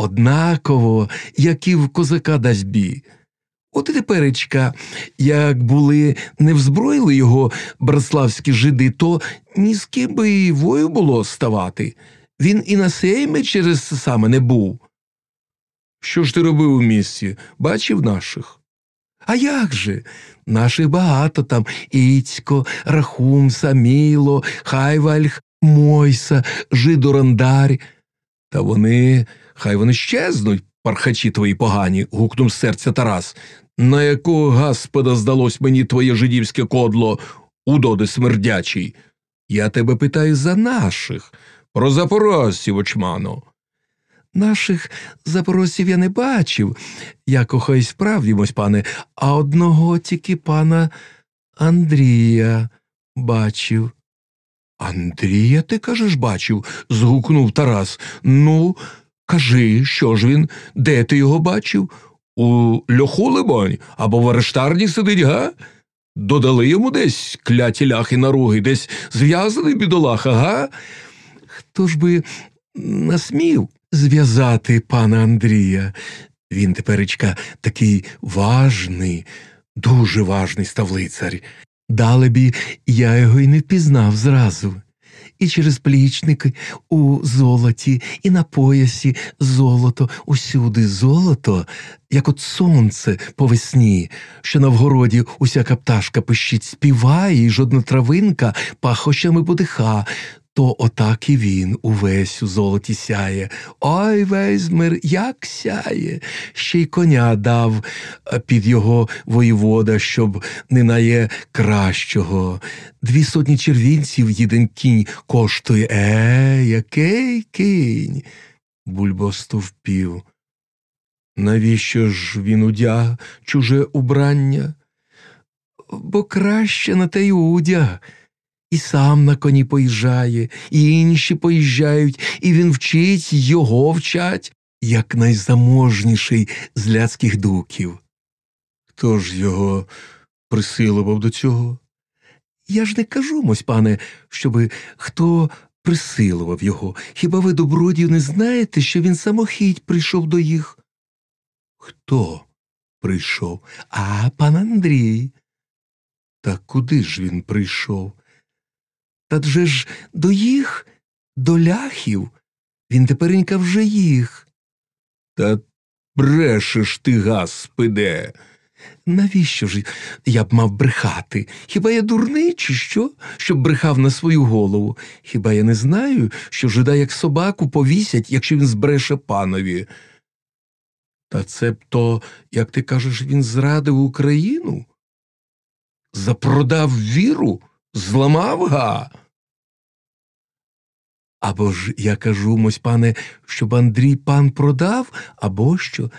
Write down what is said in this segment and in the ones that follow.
однаково, як і в козака Дазьбі. От і теперечка, як були не взброїли його братславські жиди, то ні з ким би і вою було ставати. Він і на сеймі через це саме не був. Що ж ти робив у місті? Бачив наших? А як же? Наших багато там Іцько, Рахум, Саміло, Хайвальх, Мойса, Жидорандарь. Та вони, хай вони щезнуть, пархачі твої погані, гукнув серця Тарас. На якого гаспода здалось мені твоє жидівське кодло, удоди смердячий? Я тебе питаю за наших, про запорожців, очмано. Наших запорожців я не бачив, як охай справдімось, пане, а одного тільки пана Андрія бачив. Андрія, ти кажеш, бачив? згукнув Тарас. Ну, кажи, що ж він, де ти його бачив? У льоху, либонь, або в арештарні сидить, га? Додали йому десь кляті ляхи наруги, десь зв'язаний бідолаха, га? Хто ж би насмів зв'язати пана Андрія? Він теперечка такий важний, дуже важний став лицар. Далебі я його й не впізнав зразу. І через плічники у золоті, і на поясі золото, усюди золото, як от сонце по весні, що на вгороді усяка пташка пищить, співає, і жодна травинка пахощами подиха, то отак і він увесь у золоті сяє. Ой, Везьмир, як сяє. Ще й коня дав під його воєвода, щоб не нає кращого. Дві сотні червінців їден кінь коштує. Е, який кінь? Бульбо стовпів. Навіщо ж він удяг чуже убрання? Бо краще на те й удяг. І сам на коні поїжджає, і інші поїжджають, і він вчить, його вчать, як найзаможніший з ляцьких дуків. Хто ж його присилував до цього? Я ж не кажу, мось, пане, щоби хто присилував його. Хіба ви, добродію, не знаєте, що він самохідь прийшов до їх? Хто прийшов? А пан Андрій. Та куди ж він прийшов? Та вже ж до їх, до ляхів, він теперенька вже їх. Та брешеш ти, гаспиде. Навіщо ж я б мав брехати? Хіба я дурний, чи що, щоб брехав на свою голову? Хіба я не знаю, що жида як собаку повісять, якщо він збреше панові? Та це б то, як ти кажеш, він зрадив Україну? Запродав віру? Зламав га? Або ж я кажу, мось пане, щоб Андрій пан продав, або що?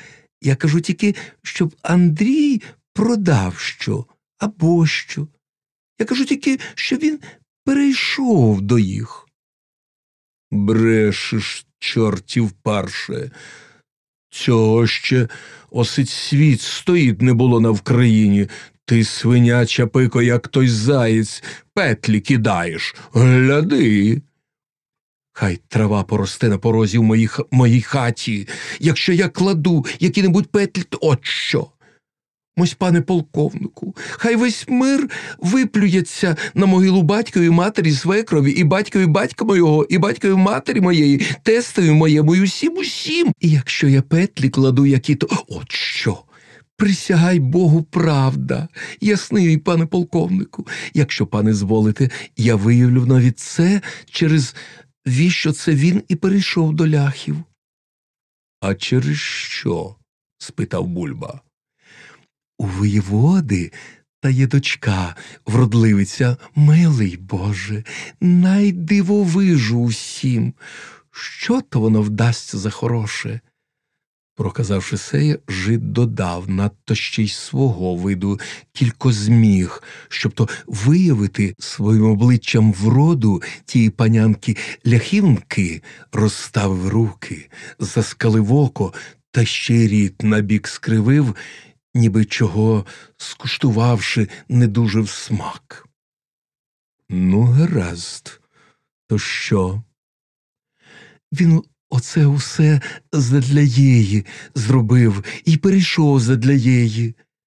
Я кажу тільки, щоб Андрій продав що, або що. Я кажу тільки, що він перейшов до їх. Брешеш, чортів парше. Цього ще осить світ стоїть не було на Вкраїні. Ти свиняча пико, як той заєць, петлі кидаєш. Гляди. Хай трава поросте на порозі в моїй, моїй хаті. Якщо я кладу які-небудь петлі, то от що. Мось, пане полковнику, хай весь мир виплюється на могилу батькові матері свекрові, і батькові батька мого, і батькові матері моєї, тестові моєму, і усім усім. І якщо я петлі кладу, які то от що. Присягай Богу, правда, ясний, пане полковнику. Якщо, пане, зволите, я виявлю навіть це через віщо це він і перейшов до ляхів. А через що? спитав Бульба. У воєводи та є дочка, вродливиця, милий Боже, найдивовижу усім. Що то воно вдасться за хороше? Проказавши сеє, жид додав надто ще й свого виду кілько зміг, щоб то виявити своїм обличчям вроду тієї панянки ляхівнки, розставив руки, заскалив око та ще рід набік скривив, ніби чого, скуштувавши, не дуже в смак. Ну, гаразд, то що? Він Оце усе задля її зробив і перейшов задля її.